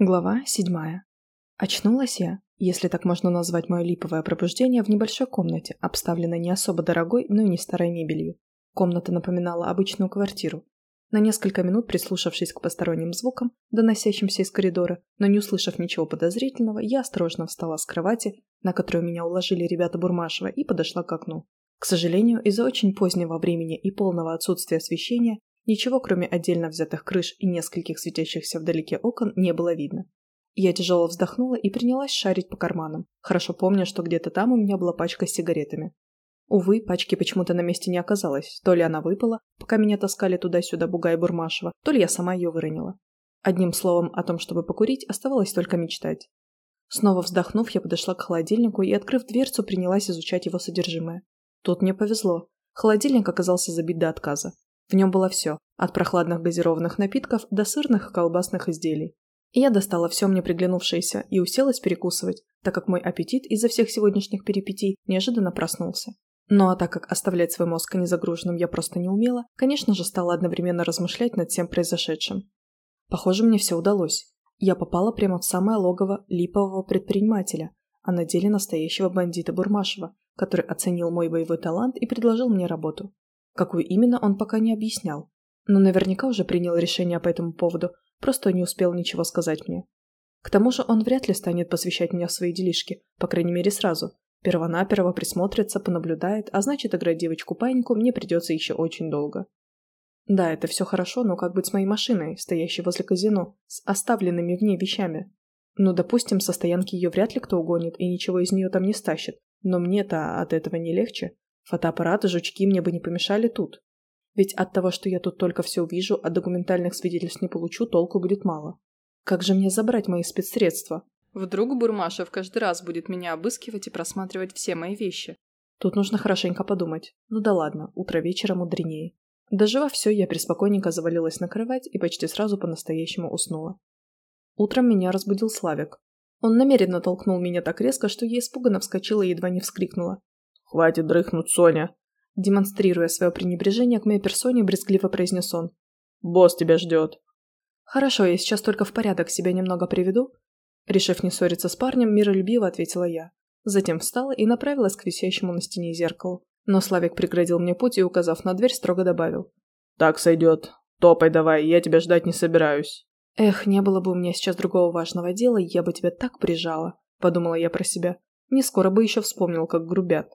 Глава седьмая. Очнулась я, если так можно назвать мое липовое пробуждение, в небольшой комнате, обставленной не особо дорогой, но и не старой мебелью. Комната напоминала обычную квартиру. На несколько минут прислушавшись к посторонним звукам, доносящимся из коридора, но не услышав ничего подозрительного, я осторожно встала с кровати, на которую меня уложили ребята Бурмашева, и подошла к окну. К сожалению, из-за очень позднего времени и полного отсутствия освещения Ничего, кроме отдельно взятых крыш и нескольких светящихся вдалеке окон, не было видно. Я тяжело вздохнула и принялась шарить по карманам, хорошо помня, что где-то там у меня была пачка с сигаретами. Увы, пачки почему-то на месте не оказалось, то ли она выпала, пока меня таскали туда-сюда Буга и Бурмашева, то ли я сама ее выронила. Одним словом, о том, чтобы покурить, оставалось только мечтать. Снова вздохнув, я подошла к холодильнику и, открыв дверцу, принялась изучать его содержимое. Тут мне повезло. Холодильник оказался забит до отказа. В нем было все, от прохладных газированных напитков до сырных колбасных изделий. И я достала все мне приглянувшееся и уселась перекусывать, так как мой аппетит из-за всех сегодняшних перипетий неожиданно проснулся. Ну а так как оставлять свой мозг незагруженным я просто не умела, конечно же стала одновременно размышлять над всем произошедшим. Похоже, мне все удалось. Я попала прямо в самое логово липового предпринимателя, а на деле настоящего бандита Бурмашева, который оценил мой боевой талант и предложил мне работу. Какую именно, он пока не объяснял. Но наверняка уже принял решение по этому поводу, просто не успел ничего сказать мне. К тому же он вряд ли станет посвящать меня в свои делишки, по крайней мере сразу. Первонаперво присмотрится, понаблюдает, а значит играть девочку-паиньку мне придется еще очень долго. Да, это все хорошо, но как быть с моей машиной, стоящей возле казино, с оставленными в ней вещами? Ну, допустим, со стоянки ее вряд ли кто угонит и ничего из нее там не стащит, но мне-то от этого не легче. Фотоаппарат и жучки мне бы не помешали тут. Ведь от того, что я тут только все увижу, а документальных свидетельств не получу, толку будет мало. Как же мне забрать мои спецсредства? Вдруг Бурмашев каждый раз будет меня обыскивать и просматривать все мои вещи. Тут нужно хорошенько подумать. Ну да ладно, утро вечера мудренее. Доживав все, я преспокойненько завалилась на кровать и почти сразу по-настоящему уснула. Утром меня разбудил Славик. Он намеренно толкнул меня так резко, что я испуганно вскочила и едва не вскрикнула. «Хватит дрыхнуть, Соня!» Демонстрируя свое пренебрежение к моей персоне, брезгливо произнес он. «Босс тебя ждет!» «Хорошо, я сейчас только в порядок себя немного приведу». Решив не ссориться с парнем, миролюбиво ответила я. Затем встала и направилась к висящему на стене зеркалу. Но Славик преградил мне путь и, указав на дверь, строго добавил. «Так сойдет. Топай давай, я тебя ждать не собираюсь». «Эх, не было бы у меня сейчас другого важного дела, я бы тебя так прижала», — подумала я про себя. Не скоро бы еще вспомнил, как грубят.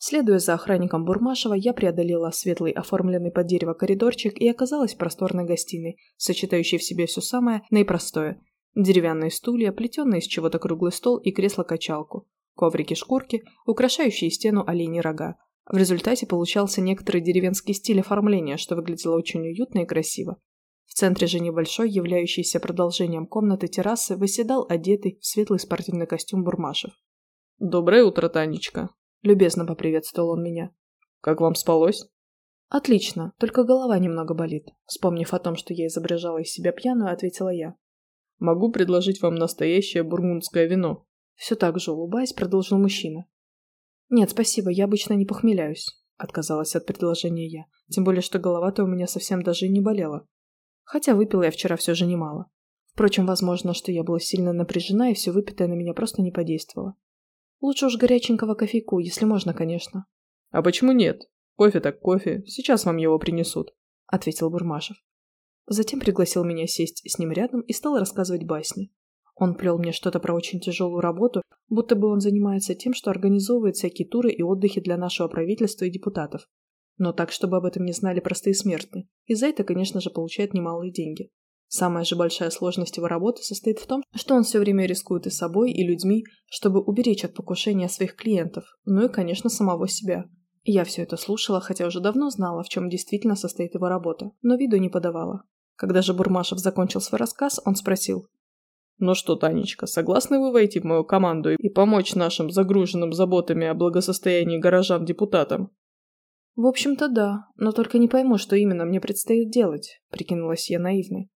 Следуя за охранником Бурмашева, я преодолела светлый, оформленный под дерево коридорчик и оказалась в просторной гостиной, сочетающей в себе все самое наипростое. Деревянные стулья, плетеные из чего-то круглый стол и кресло-качалку, коврики-шкурки, украшающие стену оленей рога. В результате получался некоторый деревенский стиль оформления, что выглядело очень уютно и красиво. В центре же небольшой, являющийся продолжением комнаты террасы, выседал одетый в светлый спортивный костюм Бурмашев. «Доброе утро, Танечка», Любезно поприветствовал он меня. «Как вам спалось?» «Отлично, только голова немного болит», — вспомнив о том, что я изображала из себя пьяную, ответила я. «Могу предложить вам настоящее бургундское вино». Все так же улыбаясь, продолжил мужчина. «Нет, спасибо, я обычно не похмеляюсь», — отказалась от предложения я. Тем более, что голова-то у меня совсем даже и не болела. Хотя выпила я вчера все же немало. Впрочем, возможно, что я была сильно напряжена, и все выпитое на меня просто не подействовало. Лучше уж горяченького кофейку, если можно, конечно. А почему нет? Кофе так кофе, сейчас вам его принесут, ответил Бурмашев. Затем пригласил меня сесть с ним рядом и стал рассказывать басни. Он плел мне что-то про очень тяжелую работу, будто бы он занимается тем, что организовывает всякие туры и отдыхи для нашего правительства и депутатов. Но так, чтобы об этом не знали простые смертные. И за это, конечно же, получает немалые деньги. Самая же большая сложность его работы состоит в том, что он все время рискует и собой, и людьми, чтобы уберечь от покушения своих клиентов, ну и, конечно, самого себя. Я все это слушала, хотя уже давно знала, в чем действительно состоит его работа, но виду не подавала. Когда же Бурмашев закончил свой рассказ, он спросил. «Ну что, Танечка, согласны вы войти в мою команду и помочь нашим загруженным заботами о благосостоянии горожан депутатам?» «В общем-то, да, но только не пойму, что именно мне предстоит делать», — прикинулась я наивной.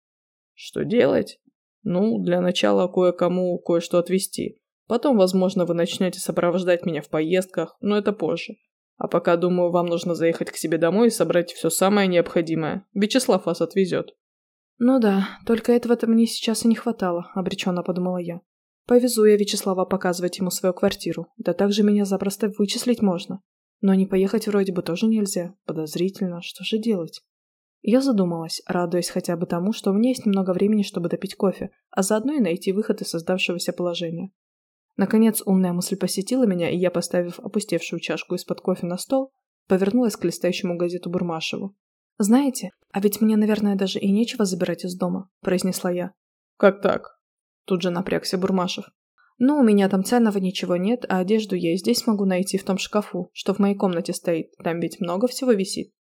Что делать? Ну, для начала кое-кому кое-что отвезти. Потом, возможно, вы начнете сопровождать меня в поездках, но это позже. А пока, думаю, вам нужно заехать к себе домой и собрать все самое необходимое. Вячеслав вас отвезет. Ну да, только этого-то мне сейчас и не хватало, обреченно подумала я. Повезу я Вячеслава показывать ему свою квартиру, да также меня запросто вычислить можно. Но не поехать вроде бы тоже нельзя, подозрительно, что же делать? Я задумалась, радуясь хотя бы тому, что у меня есть немного времени, чтобы допить кофе, а заодно и найти выход из создавшегося положения. Наконец умная мысль посетила меня, и я, поставив опустевшую чашку из-под кофе на стол, повернулась к листающему газету Бурмашеву. «Знаете, а ведь мне, наверное, даже и нечего забирать из дома», – произнесла я. «Как так?» – тут же напрягся Бурмашев. «Ну, у меня там ценного ничего нет, а одежду я и здесь могу найти в том шкафу, что в моей комнате стоит, там ведь много всего висит.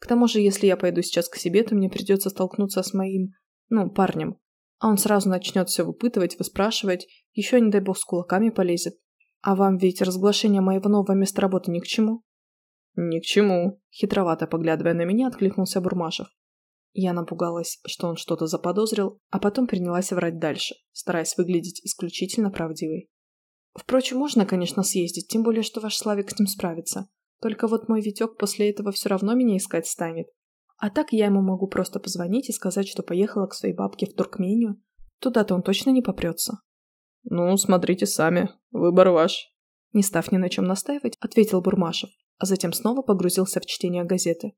К тому же, если я пойду сейчас к себе, то мне придется столкнуться с моим, ну, парнем, а он сразу начнет все выпытывать, выспрашивать, еще, не дай бог, с кулаками полезет. А вам ведь разглашение моего нового места работы ни к чему?» «Ни к чему», — хитровато поглядывая на меня, откликнулся Бурмашев. Я напугалась, что он что-то заподозрил, а потом принялась врать дальше, стараясь выглядеть исключительно правдивой. Впрочем, можно, конечно, съездить, тем более, что ваш Славик с ним справится. Только вот мой Витек после этого все равно меня искать станет. А так я ему могу просто позвонить и сказать, что поехала к своей бабке в Туркмению. Туда-то он точно не попрется. Ну, смотрите сами. Выбор ваш. Не став ни на чем настаивать, ответил Бурмашев, а затем снова погрузился в чтение газеты.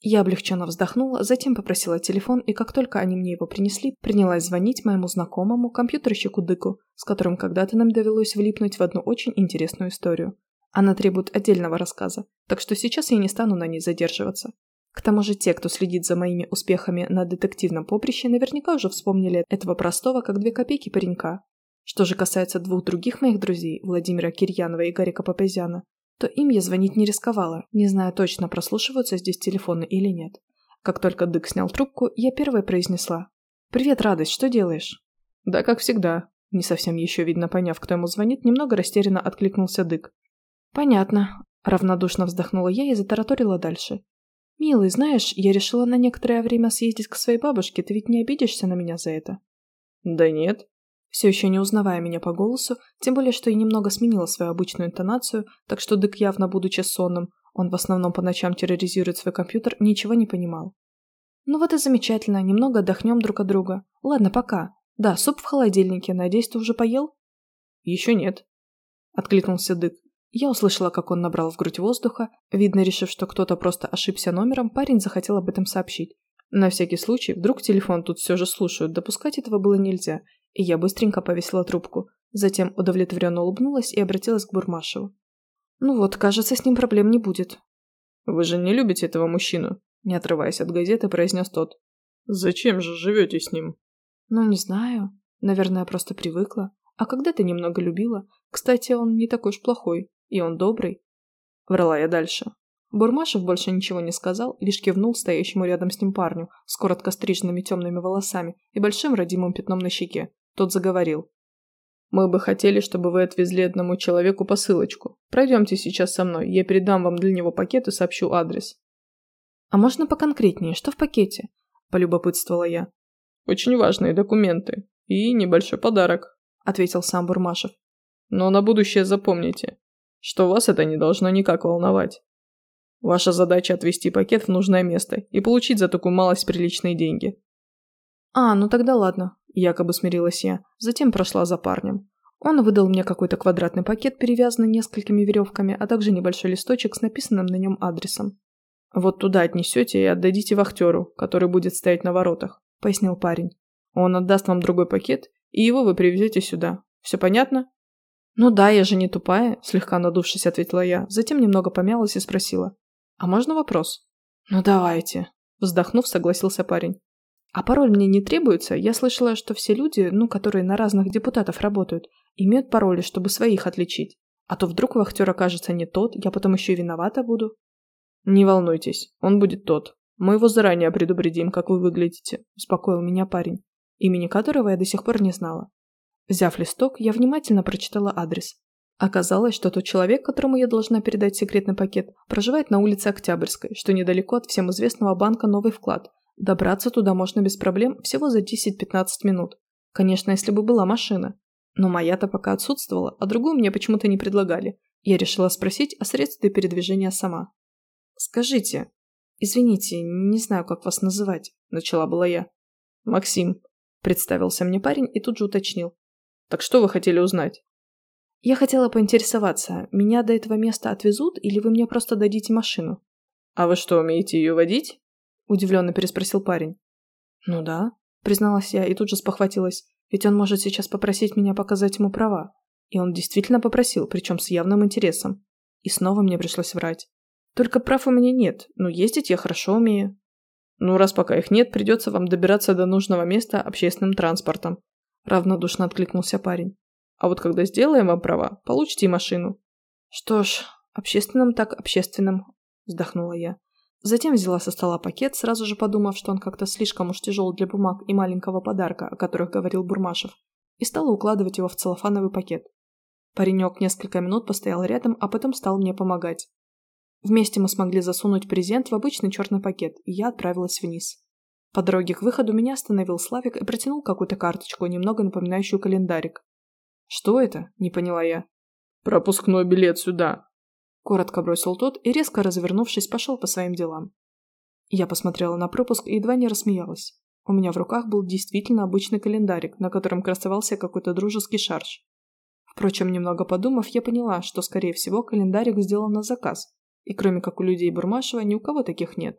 Я облегченно вздохнула, затем попросила телефон, и как только они мне его принесли, принялась звонить моему знакомому компьютерщику Дыку, с которым когда-то нам довелось влипнуть в одну очень интересную историю. Она требует отдельного рассказа, так что сейчас я не стану на ней задерживаться. К тому же те, кто следит за моими успехами на детективном поприще, наверняка уже вспомнили этого простого, как две копейки паренька. Что же касается двух других моих друзей, Владимира Кирьянова и Гарика Папазяна, то им я звонить не рисковала, не зная точно, прослушиваются здесь телефоны или нет. Как только Дык снял трубку, я первой произнесла. «Привет, Радость, что делаешь?» «Да, как всегда». Не совсем еще видно поняв, кто ему звонит, немного растерянно откликнулся Дык. «Понятно», – равнодушно вздохнула я и затараторила дальше. «Милый, знаешь, я решила на некоторое время съездить к своей бабушке, ты ведь не обидишься на меня за это?» «Да нет». Все еще не узнавая меня по голосу, тем более, что я немного сменила свою обычную интонацию, так что Дык, явно будучи сонным, он в основном по ночам терроризирует свой компьютер, ничего не понимал. «Ну вот и замечательно, немного отдохнем друг от друга. Ладно, пока. Да, суп в холодильнике, надеюсь, ты уже поел?» «Еще нет», — откликнулся Дык. Я услышала, как он набрал в грудь воздуха. Видно, решив, что кто-то просто ошибся номером, парень захотел об этом сообщить. На всякий случай, вдруг телефон тут все же слушают, допускать этого было нельзя, и я быстренько повесила трубку. Затем удовлетворенно улыбнулась и обратилась к Бурмашеву. «Ну вот, кажется, с ним проблем не будет». «Вы же не любите этого мужчину?» Не отрываясь от газеты, произнес тот. «Зачем же живете с ним?» «Ну, не знаю. Наверное, просто привыкла. А когда-то немного любила. Кстати, он не такой уж плохой. И он добрый. Врала я дальше. Бурмашев больше ничего не сказал, лишь кивнул стоящему рядом с ним парню с коротко стриженными темными волосами и большим родимым пятном на щеке. Тот заговорил. «Мы бы хотели, чтобы вы отвезли одному человеку посылочку. Пройдемте сейчас со мной, я передам вам для него пакет и сообщу адрес». «А можно поконкретнее? Что в пакете?» – полюбопытствовала я. «Очень важные документы и небольшой подарок», – ответил сам Бурмашев. «Но на будущее запомните, что вас это не должно никак волновать. Ваша задача отвезти пакет в нужное место и получить за такую малость приличные деньги. А, ну тогда ладно, якобы смирилась я, затем прошла за парнем. Он выдал мне какой-то квадратный пакет, перевязанный несколькими веревками, а также небольшой листочек с написанным на нем адресом. «Вот туда отнесете и отдадите вахтеру, который будет стоять на воротах», — пояснил парень. «Он отдаст вам другой пакет, и его вы привезете сюда. Все понятно?» «Ну да, я же не тупая», – слегка надувшись, ответила я, затем немного помялась и спросила. «А можно вопрос?» «Ну давайте», – вздохнув, согласился парень. «А пароль мне не требуется? Я слышала, что все люди, ну, которые на разных депутатов работают, имеют пароли, чтобы своих отличить. А то вдруг вахтер окажется не тот, я потом еще виновата буду». «Не волнуйтесь, он будет тот. Мы его заранее предупредим, как вы выглядите», – успокоил меня парень, имени которого я до сих пор не знала. Взяв листок, я внимательно прочитала адрес. Оказалось, что тот человек, которому я должна передать секретный пакет, проживает на улице Октябрьской, что недалеко от всем известного банка «Новый вклад». Добраться туда можно без проблем всего за 10-15 минут. Конечно, если бы была машина. Но моя-то пока отсутствовала, а другую мне почему-то не предлагали. Я решила спросить о средстве передвижения сама. «Скажите, извините, не знаю, как вас называть», – начала была я. «Максим», – представился мне парень и тут же уточнил. «Так что вы хотели узнать?» «Я хотела поинтересоваться, меня до этого места отвезут или вы мне просто дадите машину?» «А вы что, умеете ее водить?» – удивленно переспросил парень. «Ну да», – призналась я и тут же спохватилась, ведь он может сейчас попросить меня показать ему права. И он действительно попросил, причем с явным интересом. И снова мне пришлось врать. Только прав у меня нет, но ездить я хорошо умею. Ну, раз пока их нет, придется вам добираться до нужного места общественным транспортом. Равнодушно откликнулся парень. А вот когда сделаем вам права, получите машину. Что ж, общественным так общественным, вздохнула я. Затем взяла со стола пакет, сразу же подумав, что он как-то слишком уж тяжел для бумаг и маленького подарка, о которых говорил Бурмашев, и стала укладывать его в целлофановый пакет. Паренек несколько минут постоял рядом, а потом стал мне помогать. Вместе мы смогли засунуть презент в обычный черный пакет, и я отправилась вниз. По дороге к выходу меня остановил Славик и протянул какую-то карточку, немного напоминающую календарик. «Что это?» – не поняла я. «Пропускной билет сюда!» Коротко бросил тот и, резко развернувшись, пошел по своим делам. Я посмотрела на пропуск и едва не рассмеялась. У меня в руках был действительно обычный календарик, на котором красовался какой-то дружеский шарж. Впрочем, немного подумав, я поняла, что, скорее всего, календарик сделан на заказ, и кроме как у людей Бурмашева, ни у кого таких нет.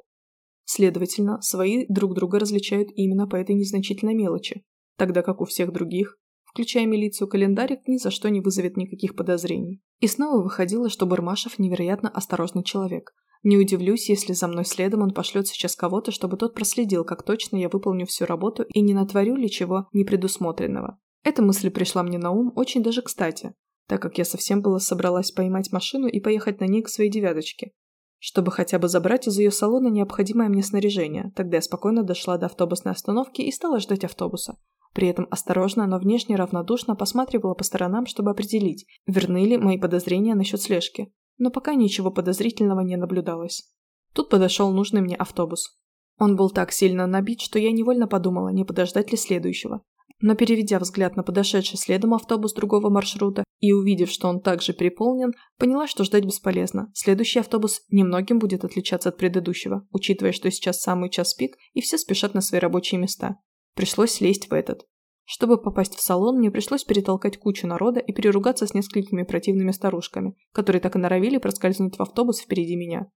Следовательно, свои друг друга различают именно по этой незначительной мелочи, тогда как у всех других, включая милицию, календарик ни за что не вызовет никаких подозрений. И снова выходило, что Бурмашев невероятно осторожный человек. Не удивлюсь, если за мной следом он пошлет сейчас кого-то, чтобы тот проследил, как точно я выполню всю работу и не натворю ли чего непредусмотренного. Эта мысль пришла мне на ум очень даже кстати, так как я совсем было собралась поймать машину и поехать на ней к своей девяточке. Чтобы хотя бы забрать из ее салона необходимое мне снаряжение, тогда я спокойно дошла до автобусной остановки и стала ждать автобуса. При этом осторожно, но внешне равнодушно посматривала по сторонам, чтобы определить, верны ли мои подозрения насчет слежки. Но пока ничего подозрительного не наблюдалось. Тут подошел нужный мне автобус. Он был так сильно набит, что я невольно подумала, не подождать ли следующего но переведя взгляд на подошедший следом автобус другого маршрута и увидев, что он также переполнен, поняла, что ждать бесполезно. Следующий автобус немногим будет отличаться от предыдущего, учитывая, что сейчас самый час пик и все спешат на свои рабочие места. Пришлось лезть в этот. Чтобы попасть в салон, мне пришлось перетолкать кучу народа и переругаться с несколькими противными старушками, которые так и норовили проскользнуть в автобус впереди меня.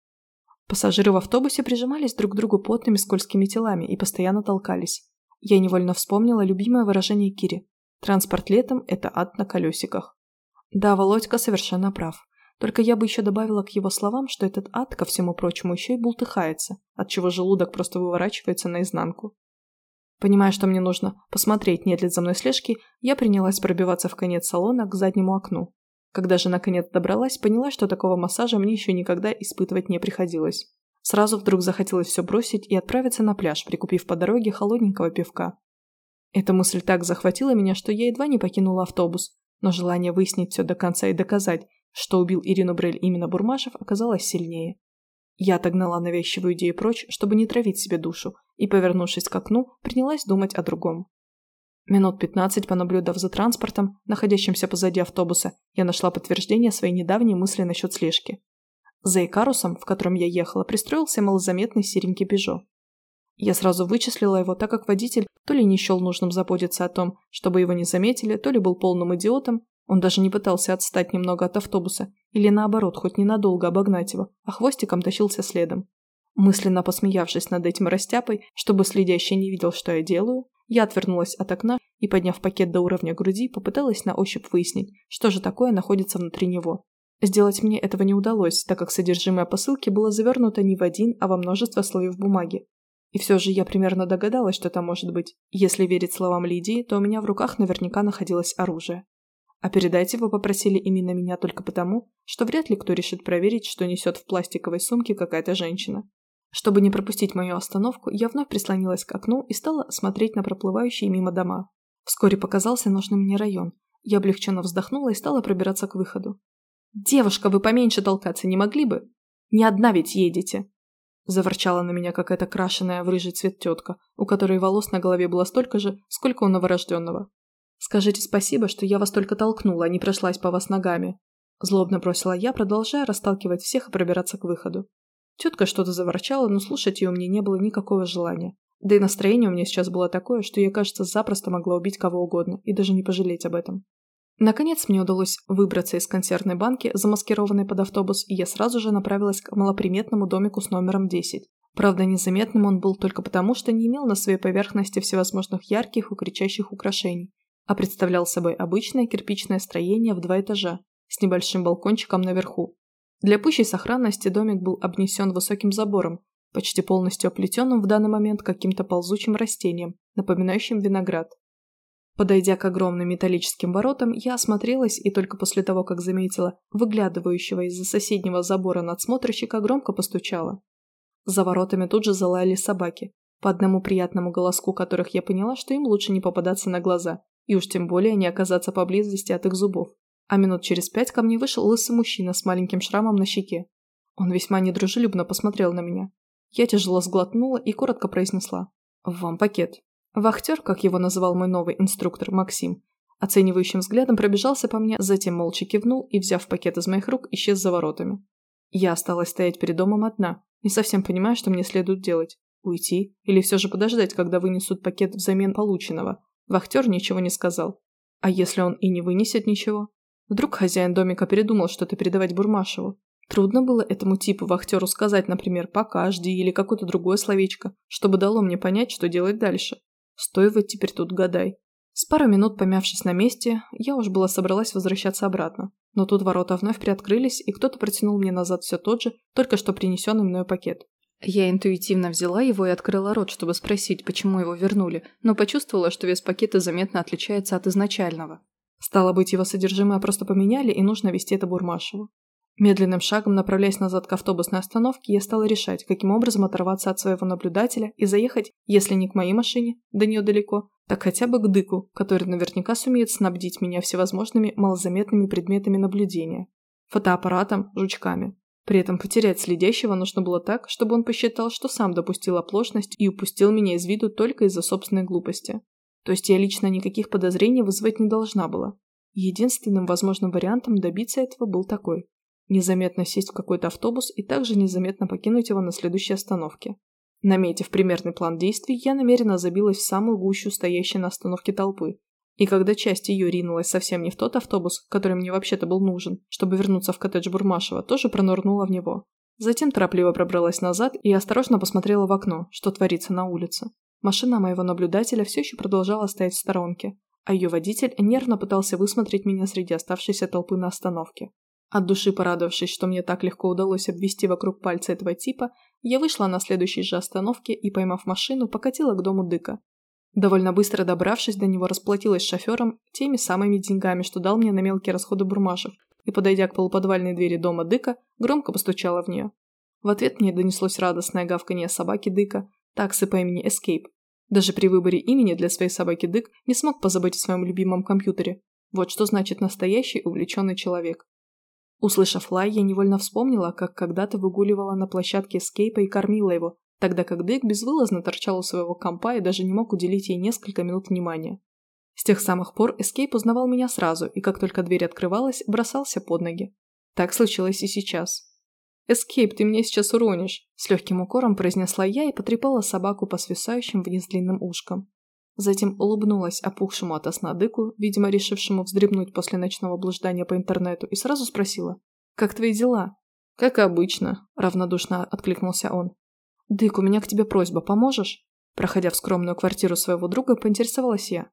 Пассажиры в автобусе прижимались друг к другу потными скользкими телами и постоянно толкались. Я невольно вспомнила любимое выражение Кири. Транспорт летом – это ад на колесиках. Да, Володька совершенно прав. Только я бы еще добавила к его словам, что этот ад, ко всему прочему, еще и бултыхается, отчего желудок просто выворачивается наизнанку. Понимая, что мне нужно посмотреть, нет ли за мной слежки, я принялась пробиваться в конец салона к заднему окну. Когда же наконец добралась, поняла, что такого массажа мне еще никогда испытывать не приходилось. Сразу вдруг захотелось все бросить и отправиться на пляж, прикупив по дороге холодненького пивка. Эта мысль так захватила меня, что я едва не покинула автобус, но желание выяснить все до конца и доказать, что убил Ирину Брель именно Бурмашев, оказалось сильнее. Я отогнала навязчивую идею прочь, чтобы не травить себе душу, и, повернувшись к окну, принялась думать о другом. Минут пятнадцать, понаблюдав за транспортом, находящимся позади автобуса, я нашла подтверждение своей недавней мысли насчет слежки. За Икарусом, в котором я ехала, пристроился малозаметный серенький Пежо. Я сразу вычислила его, так как водитель то ли не счел нужным заботиться о том, чтобы его не заметили, то ли был полным идиотом, он даже не пытался отстать немного от автобуса, или наоборот, хоть ненадолго обогнать его, а хвостиком тащился следом. Мысленно посмеявшись над этим растяпой, чтобы следящий не видел, что я делаю, я отвернулась от окна и, подняв пакет до уровня груди, попыталась на ощупь выяснить, что же такое находится внутри него. Сделать мне этого не удалось, так как содержимое посылки было завернуто не в один, а во множество слоев бумаги. И все же я примерно догадалась, что там может быть. Если верить словам Лидии, то у меня в руках наверняка находилось оружие. А передать его попросили именно меня только потому, что вряд ли кто решит проверить, что несет в пластиковой сумке какая-то женщина. Чтобы не пропустить мою остановку, я вновь прислонилась к окну и стала смотреть на проплывающие мимо дома. Вскоре показался нужный мне район. Я облегченно вздохнула и стала пробираться к выходу. «Девушка, вы поменьше толкаться не могли бы? Не одна ведь едете!» Заворчала на меня какая-то крашеная в рыжий цвет тетка, у которой волос на голове было столько же, сколько у новорожденного. «Скажите спасибо, что я вас только толкнула, а не прошлась по вас ногами», Злобно бросила я, продолжая расталкивать всех и пробираться к выходу. Тетка что-то заворчала, но слушать ее мне не было никакого желания. Да и настроение у меня сейчас было такое, что я, кажется, запросто могла убить кого угодно и даже не пожалеть об этом. Наконец мне удалось выбраться из консервной банки, замаскированной под автобус, и я сразу же направилась к малоприметному домику с номером 10. Правда, незаметным он был только потому, что не имел на своей поверхности всевозможных ярких и кричащих украшений, а представлял собой обычное кирпичное строение в два этажа с небольшим балкончиком наверху. Для пущей сохранности домик был обнесен высоким забором, почти полностью оплетенным в данный момент каким-то ползучим растением, напоминающим виноград. Подойдя к огромным металлическим воротам, я осмотрелась и только после того, как заметила выглядывающего из-за соседнего забора надсмотрщика, громко постучала. За воротами тут же залаяли собаки, по одному приятному голоску которых я поняла, что им лучше не попадаться на глаза, и уж тем более не оказаться поблизости от их зубов. А минут через пять ко мне вышел лысый мужчина с маленьким шрамом на щеке. Он весьма недружелюбно посмотрел на меня. Я тяжело сглотнула и коротко произнесла. «Вам пакет». Вахтер, как его называл мой новый инструктор Максим, оценивающим взглядом пробежался по мне, затем молча кивнул и, взяв пакет из моих рук, исчез за воротами. Я осталась стоять перед домом одна, не совсем понимая, что мне следует делать. Уйти или все же подождать, когда вынесут пакет взамен полученного. Вахтер ничего не сказал. А если он и не вынесет ничего? Вдруг хозяин домика передумал что-то передавать Бурмашеву. Трудно было этому типу вахтеру сказать, например, «пока, жди» или какое-то другое словечко, чтобы дало мне понять, что делать дальше. Стой вот теперь тут гадай. С пару минут помявшись на месте, я уж была собралась возвращаться обратно. Но тут ворота вновь приоткрылись, и кто-то протянул мне назад все тот же, только что принесенный мною пакет. Я интуитивно взяла его и открыла рот, чтобы спросить, почему его вернули, но почувствовала, что вес пакета заметно отличается от изначального. Стало быть, его содержимое просто поменяли, и нужно вести это Бурмашеву. Медленным шагом, направляясь назад к автобусной остановке, я стала решать, каким образом оторваться от своего наблюдателя и заехать, если не к моей машине, до нее далеко, так хотя бы к Дыку, который наверняка сумеет снабдить меня всевозможными малозаметными предметами наблюдения. Фотоаппаратом, жучками. При этом потерять следящего нужно было так, чтобы он посчитал, что сам допустил оплошность и упустил меня из виду только из-за собственной глупости. То есть я лично никаких подозрений вызвать не должна была. Единственным возможным вариантом добиться этого был такой незаметно сесть в какой-то автобус и также незаметно покинуть его на следующей остановке. Наметив примерный план действий, я намеренно забилась в самую гущу стоящей на остановке толпы. И когда часть ее ринулась совсем не в тот автобус, который мне вообще-то был нужен, чтобы вернуться в коттедж Бурмашева, тоже пронырнула в него. Затем торопливо пробралась назад и осторожно посмотрела в окно, что творится на улице. Машина моего наблюдателя все еще продолжала стоять в сторонке, а ее водитель нервно пытался высмотреть меня среди оставшейся толпы на остановке. От души порадовавшись, что мне так легко удалось обвести вокруг пальца этого типа, я вышла на следующей же остановке и, поймав машину, покатила к дому Дыка. Довольно быстро добравшись до него, расплатилась с шофером теми самыми деньгами, что дал мне на мелкие расходы Бурмашев, и, подойдя к полуподвальной двери дома Дыка, громко постучала в нее. В ответ мне донеслось радостное гавканье собаки Дыка, таксы по имени Escape. Даже при выборе имени для своей собаки Дык не смог позабыть о своем любимом компьютере. Вот что значит настоящий увлеченный человек. Услышав лай, я невольно вспомнила, как когда-то выгуливала на площадке скейпа и кормила его, тогда как Дэйк безвылазно торчал у своего компа и даже не мог уделить ей несколько минут внимания. С тех самых пор Эскейп узнавал меня сразу, и как только дверь открывалась, бросался под ноги. Так случилось и сейчас. «Эскейп, ты меня сейчас уронишь!» С легким укором произнесла я и потрепала собаку по свисающим вниз длинным ушкам. Затем улыбнулась опухшему от сна дыку, видимо, решившему вздремнуть после ночного блуждания по интернету, и сразу спросила. «Как твои дела?» «Как обычно», – равнодушно откликнулся он. «Дык, у меня к тебе просьба, поможешь?» Проходя в скромную квартиру своего друга, поинтересовалась я.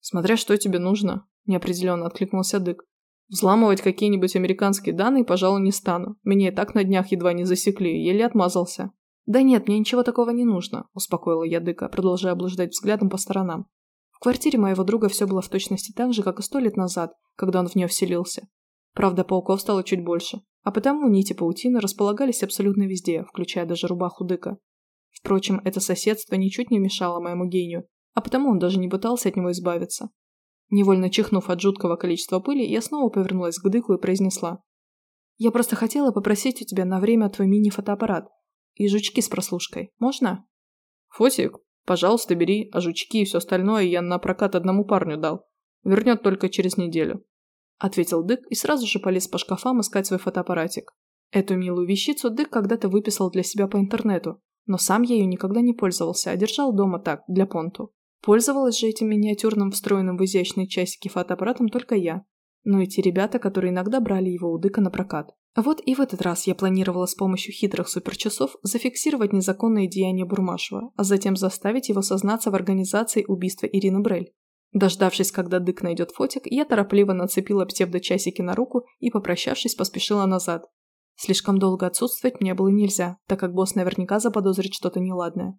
«Смотря что тебе нужно», – неопределенно откликнулся Дык. «Взламывать какие-нибудь американские данные, пожалуй, не стану. Меня и так на днях едва не засекли, еле отмазался. «Да нет, мне ничего такого не нужно», – успокоила я Дыка, продолжая блуждать взглядом по сторонам. В квартире моего друга все было в точности так же, как и сто лет назад, когда он в нее вселился. Правда, пауков стало чуть больше, а потому нити паутины располагались абсолютно везде, включая даже рубаху Дыка. Впрочем, это соседство ничуть не мешало моему гению, а потому он даже не пытался от него избавиться. Невольно чихнув от жуткого количества пыли, я снова повернулась к Дыку и произнесла. «Я просто хотела попросить у тебя на время твой мини-фотоаппарат, и жучки с прослушкой. Можно? Фотик, пожалуйста, бери, а жучки и все остальное я на прокат одному парню дал. Вернет только через неделю. Ответил Дык и сразу же полез по шкафам искать свой фотоаппаратик. Эту милую вещицу Дык когда-то выписал для себя по интернету, но сам я ее никогда не пользовался, а держал дома так, для понту. Пользовалась же этим миниатюрным встроенным в изящные часики фотоаппаратом только я. Но и те ребята, которые иногда брали его у Дыка на прокат. Вот и в этот раз я планировала с помощью хитрых суперчасов зафиксировать незаконные деяния Бурмашева, а затем заставить его сознаться в организации убийства Ирины Брель. Дождавшись, когда Дык найдет фотик, я торопливо нацепила псевдочасики на руку и, попрощавшись, поспешила назад. Слишком долго отсутствовать мне было нельзя, так как босс наверняка заподозрит что-то неладное.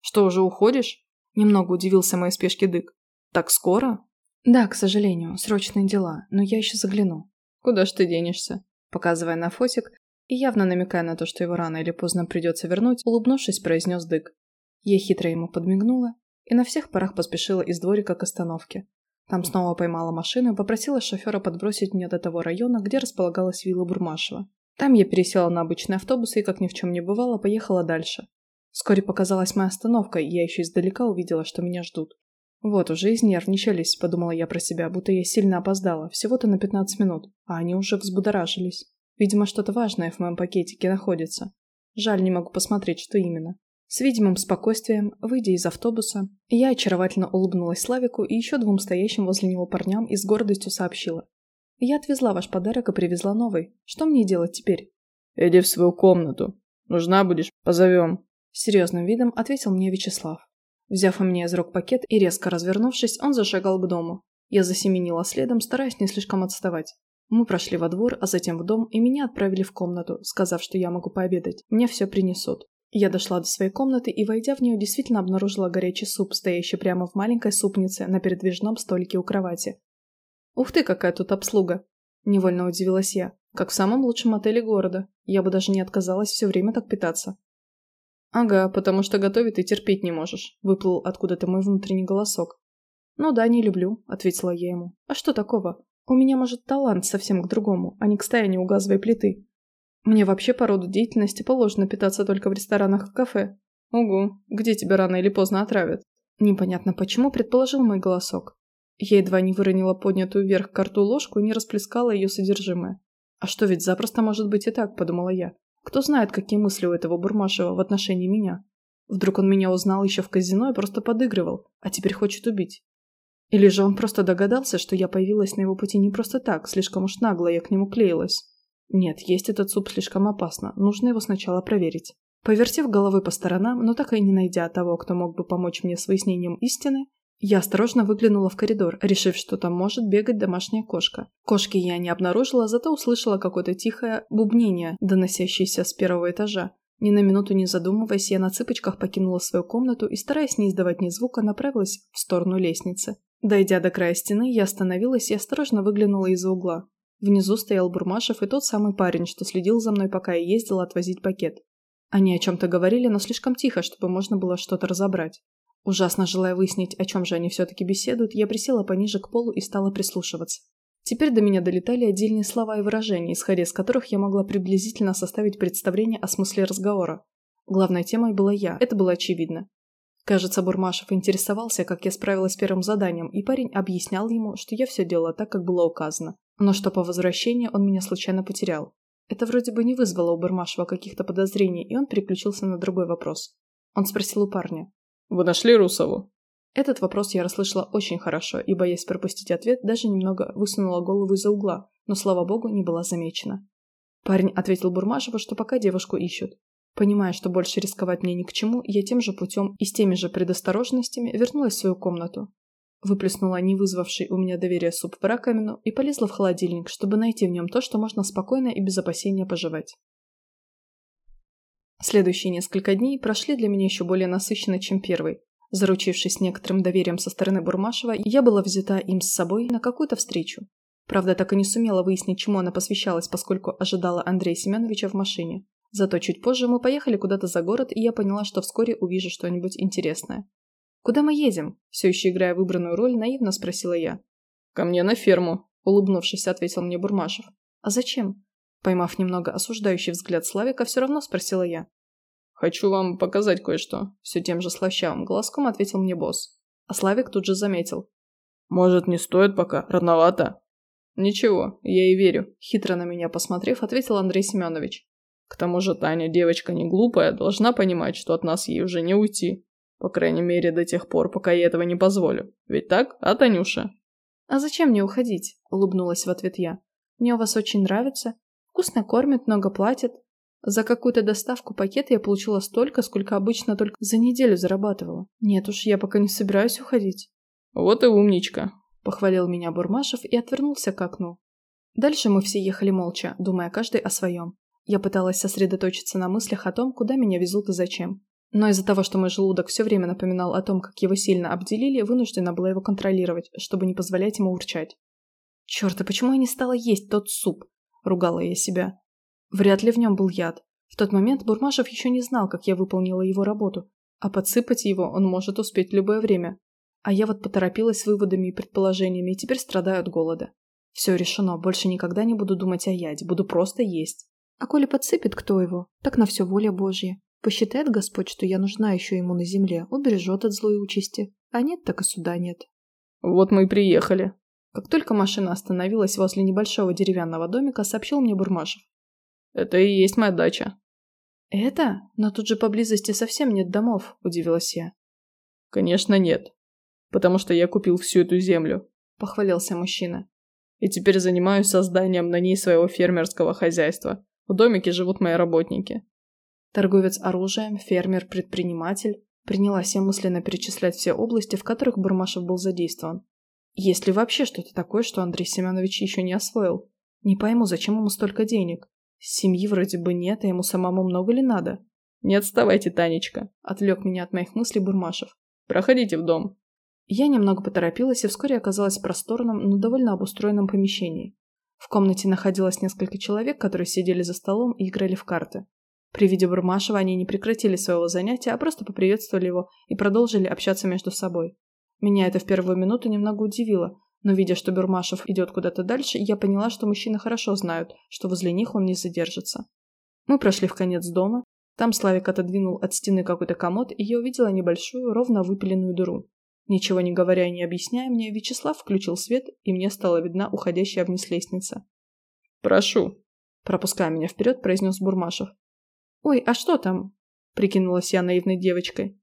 «Что, уже уходишь?» Немного удивился моей спешке Дык. «Так скоро?» «Да, к сожалению, срочные дела, но я еще загляну». «Куда ж ты денешься?» Показывая на фотик и явно намекая на то, что его рано или поздно придется вернуть, улыбнувшись, произнес Дык. Я хитро ему подмигнула и на всех парах поспешила из дворика к остановке. Там снова поймала машину и попросила шофера подбросить меня до того района, где располагалась вилла Бурмашева. Там я пересела на обычный автобус и, как ни в чем не бывало, поехала дальше. Вскоре показалась моя остановка, и я еще издалека увидела, что меня ждут. Вот, уже изнервничались, подумала я про себя, будто я сильно опоздала, всего-то на 15 минут, а они уже взбудоражились. Видимо, что-то важное в моем пакетике находится. Жаль, не могу посмотреть, что именно. С видимым спокойствием, выйдя из автобуса, я очаровательно улыбнулась Славику и еще двум стоящим возле него парням и с гордостью сообщила. «Я отвезла ваш подарок и привезла новый. Что мне делать теперь?» «Иди в свою комнату. Нужна будешь, позовем», Серьезным видом ответил мне Вячеслав. Взяв у меня из рук пакет и резко развернувшись, он зашагал к дому. Я засеменила следом, стараясь не слишком отставать. Мы прошли во двор, а затем в дом, и меня отправили в комнату, сказав, что я могу пообедать. Мне все принесут. Я дошла до своей комнаты и, войдя в нее, действительно обнаружила горячий суп, стоящий прямо в маленькой супнице на передвижном столике у кровати. «Ух ты, какая тут обслуга!» Невольно удивилась я. Как в самом лучшем отеле города. Я бы даже не отказалась все время так питаться. «Ага, потому что готовить ты терпеть не можешь», – выплыл откуда-то мой внутренний голосок. «Ну да, не люблю», – ответила я ему. «А что такого? У меня, может, талант совсем к другому, а не к стоянию у газовой плиты. Мне вообще по роду деятельности положено питаться только в ресторанах и кафе. Угу, где тебя рано или поздно отравят?» Непонятно почему предположил мой голосок. Я едва не выронила поднятую вверх карту ложку и не расплескала ее содержимое. «А что ведь запросто может быть и так», – подумала я. Кто знает, какие мысли у этого Бурмашева в отношении меня. Вдруг он меня узнал еще в казино и просто подыгрывал, а теперь хочет убить. Или же он просто догадался, что я появилась на его пути не просто так, слишком уж нагло я к нему клеилась. Нет, есть этот суп слишком опасно, нужно его сначала проверить. Повертев головой по сторонам, но так и не найдя того, кто мог бы помочь мне с выяснением истины, я осторожно выглянула в коридор, решив, что там может бегать домашняя кошка. Кошки я не обнаружила, зато услышала какое-то тихое бубнение, доносящееся с первого этажа. Ни на минуту не задумываясь, я на цыпочках покинула свою комнату и, стараясь не издавать ни звука, направилась в сторону лестницы. Дойдя до края стены, я остановилась и осторожно выглянула из-за угла. Внизу стоял Бурмашев и тот самый парень, что следил за мной, пока я ездила отвозить пакет. Они о чем-то говорили, но слишком тихо, чтобы можно было что-то разобрать. Ужасно желая выяснить, о чем же они все-таки беседуют, я присела пониже к полу и стала прислушиваться. Теперь до меня долетали отдельные слова и выражения, исходя из которых я могла приблизительно составить представление о смысле разговора. Главной темой была я, это было очевидно. Кажется, Бурмашев интересовался, как я справилась с первым заданием, и парень объяснял ему, что я все делала так, как было указано, но что по возвращении он меня случайно потерял. Это вроде бы не вызвало у Бурмашева каких-то подозрений, и он переключился на другой вопрос. Он спросил у парня, вы нашли Русову?» Этот вопрос я расслышала очень хорошо и, боясь пропустить ответ, даже немного высунула голову из-за угла, но, слава богу, не была замечена. Парень ответил Бурмашеву, что пока девушку ищут. Понимая, что больше рисковать мне ни к чему, я тем же путем и с теми же предосторожностями вернулась в свою комнату. Выплеснула не вызвавший у меня доверия суп в раковину и полезла в холодильник, чтобы найти в нем то, что можно спокойно и без опасения пожевать. Следующие несколько дней прошли для меня еще более насыщенно, чем первый. Заручившись некоторым доверием со стороны Бурмашева, я была взята им с собой на какую-то встречу. Правда, так и не сумела выяснить, чему она посвящалась, поскольку ожидала Андрея Семеновича в машине. Зато чуть позже мы поехали куда-то за город, и я поняла, что вскоре увижу что-нибудь интересное. «Куда мы едем?» – все еще играя выбранную роль, наивно спросила я. «Ко мне на ферму», – улыбнувшись, ответил мне Бурмашев. «А зачем?» Поймав немного осуждающий взгляд Славика, все равно спросила я. «Хочу вам показать кое-что», – все тем же слащавым голоском ответил мне босс. А Славик тут же заметил. «Может, не стоит пока? Рановато?» «Ничего, я и верю», – хитро на меня посмотрев, ответил Андрей Семенович. К тому же Таня, девочка не глупая, должна понимать, что от нас ей уже не уйти. По крайней мере, до тех пор, пока я этого не позволю. Ведь так, а, Танюша?» «А зачем мне уходить?» – улыбнулась в ответ я. «Мне у вас очень нравится. Вкусно кормят, много платят. За какую-то доставку пакета я получила столько, сколько обычно только за неделю зарабатывала. Нет уж, я пока не собираюсь уходить». «Вот и умничка», – похвалил меня Бурмашев и отвернулся к окну. Дальше мы все ехали молча, думая каждый о своем. Я пыталась сосредоточиться на мыслях о том, куда меня везут и зачем. Но из-за того, что мой желудок все время напоминал о том, как его сильно обделили, вынуждена была его контролировать, чтобы не позволять ему урчать. «Черт, а почему я не стала есть тот суп?» – ругала я себя. Вряд ли в нем был яд. В тот момент Бурмашев еще не знал, как я выполнила его работу, а подсыпать его он может успеть любое время. А я вот поторопилась с выводами и предположениями и теперь страдаю от голода. Все решено, больше никогда не буду думать о яде, буду просто есть. А коли подсыпет кто его, так на все воля Божья. Посчитает Господь, что я нужна еще ему на земле, убережет от злой участи. А нет, так и суда нет. Вот мы и приехали. Как только машина остановилась возле небольшого деревянного домика, сообщил мне Бурмашев. Это и есть моя дача. Это? Но тут же поблизости совсем нет домов, удивилась я. Конечно нет. Потому что я купил всю эту землю. Похвалился мужчина. И теперь занимаюсь созданием на ней своего фермерского хозяйства. В домике живут мои работники. Торговец оружием, фермер, предприниматель. Принялась я мысленно перечислять все области, в которых Бурмашев был задействован. Есть ли вообще что-то такое, что Андрей Семенович еще не освоил? Не пойму, зачем ему столько денег? Семьи вроде бы нет, а ему самому много ли надо? Не отставайте, Танечка, отвлек меня от моих мыслей Бурмашев. Проходите в дом. Я немного поторопилась и вскоре оказалась в просторном, но довольно обустроенном помещении. В комнате находилось несколько человек, которые сидели за столом и играли в карты. При виде Бурмашева они не прекратили своего занятия, а просто поприветствовали его и продолжили общаться между собой. Меня это в первую минуту немного удивило, но видя, что Бурмашев идет куда-то дальше, я поняла, что мужчины хорошо знают, что возле них он не задержится. Мы прошли в конец дома. Там Славик отодвинул от стены какой-то комод, и я увидела небольшую, ровно выпиленную дыру. Ничего не говоря и не объясняя мне, Вячеслав включил свет, и мне стала видна уходящая вниз лестница. «Прошу», – пропуская меня вперед, произнес Бурмашев. «Ой, а что там?» – прикинулась я наивной девочкой.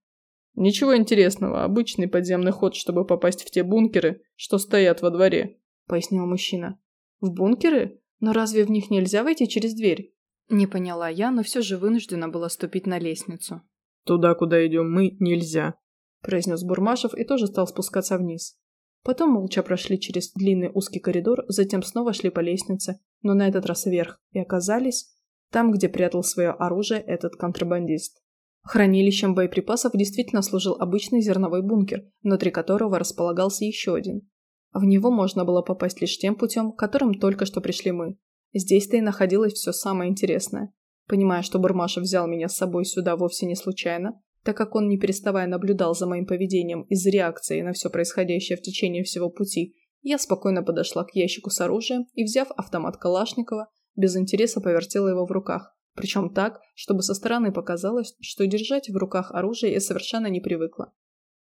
«Ничего интересного, обычный подземный ход, чтобы попасть в те бункеры, что стоят во дворе», – пояснил мужчина. «В бункеры? Но разве в них нельзя войти через дверь?» Не поняла я, но все же вынуждена была ступить на лестницу. «Туда, куда идем мы, нельзя», – произнес Бурмашев и тоже стал спускаться вниз. Потом молча прошли через длинный узкий коридор, затем снова шли по лестнице, но на этот раз вверх, и оказались там, где прятал свое оружие этот контрабандист. Хранилищем боеприпасов действительно служил обычный зерновой бункер, внутри которого располагался еще один. В него можно было попасть лишь тем путем, которым только что пришли мы. Здесь-то и находилось все самое интересное. Понимая, что Бурмашев взял меня с собой сюда вовсе не случайно, так как он не переставая наблюдал за моим поведением из-за реакции на все происходящее в течение всего пути, я спокойно подошла к ящику с оружием и, взяв автомат Калашникова, без интереса повертела его в руках. Причем так, чтобы со стороны показалось, что держать в руках оружие я совершенно не привыкла.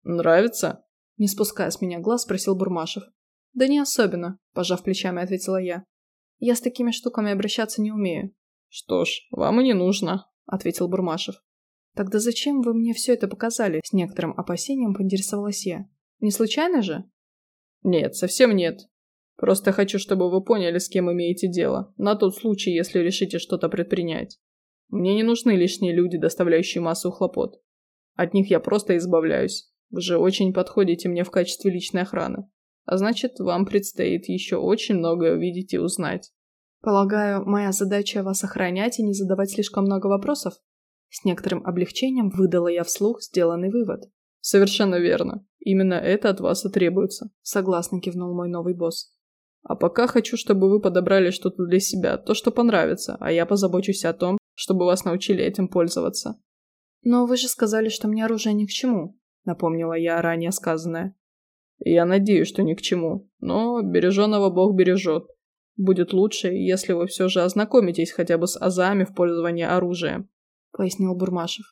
«Нравится?» Не спуская с меня глаз, спросил Бурмашев. «Да не особенно», – пожав плечами, ответила я. «Я с такими штуками обращаться не умею». «Что ж, вам и не нужно», – ответил Бурмашев. «Тогда зачем вы мне все это показали?» С некоторым опасением поинтересовалась я. «Не случайно же?» «Нет, совсем нет. Просто хочу, чтобы вы поняли, с кем имеете дело, на тот случай, если решите что-то предпринять. Мне не нужны лишние люди, доставляющие массу хлопот. От них я просто избавляюсь. Вы же очень подходите мне в качестве личной охраны. А значит, вам предстоит еще очень многое увидеть и узнать. Полагаю, моя задача вас охранять и не задавать слишком много вопросов? С некоторым облегчением выдала я вслух сделанный вывод. Совершенно верно. Именно это от вас и требуется. Согласно кивнул мой новый босс. А пока хочу, чтобы вы подобрали что-то для себя, то, что понравится, а я позабочусь о том, чтобы вас научили этим пользоваться. Но вы же сказали, что мне оружие ни к чему, напомнила я ранее сказанное. Я надеюсь, что ни к чему, но береженого Бог бережет. Будет лучше, если вы все же ознакомитесь хотя бы с азами в пользовании оружием, пояснил Бурмашев.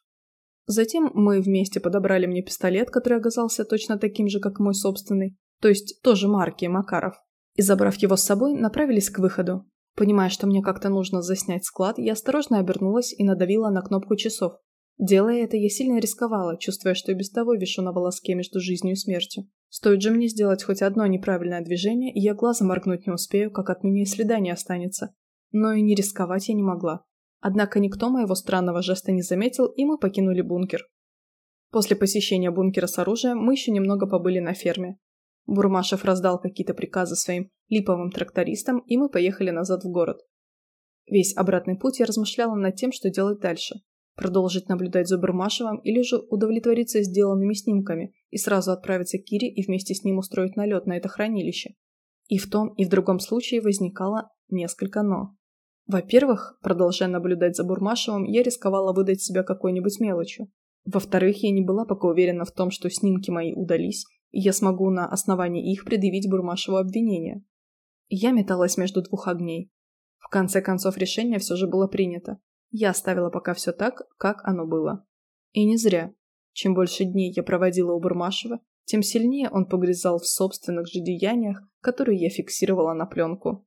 Затем мы вместе подобрали мне пистолет, который оказался точно таким же, как мой собственный, то есть тоже марки Макаров и, забрав его с собой, направились к выходу. Понимая, что мне как-то нужно заснять склад, я осторожно обернулась и надавила на кнопку часов. Делая это, я сильно рисковала, чувствуя, что и без того вишу на волоске между жизнью и смертью. Стоит же мне сделать хоть одно неправильное движение, и я глазом моргнуть не успею, как от меня и следа не останется. Но и не рисковать я не могла. Однако никто моего странного жеста не заметил, и мы покинули бункер. После посещения бункера с оружием мы еще немного побыли на ферме. Бурмашев раздал какие-то приказы своим липовым трактористам, и мы поехали назад в город. Весь обратный путь я размышляла над тем, что делать дальше. Продолжить наблюдать за Бурмашевым или же удовлетвориться сделанными снимками и сразу отправиться к Кире и вместе с ним устроить налет на это хранилище. И в том, и в другом случае возникало несколько «но». Во-первых, продолжая наблюдать за Бурмашевым, я рисковала выдать себя какой-нибудь мелочью. Во-вторых, я не была пока уверена в том, что снимки мои удались, я смогу на основании их предъявить Бурмашеву обвинение. Я металась между двух огней. В конце концов, решение все же было принято. Я оставила пока все так, как оно было. И не зря. Чем больше дней я проводила у Бурмашева, тем сильнее он погрязал в собственных же деяниях, которые я фиксировала на пленку.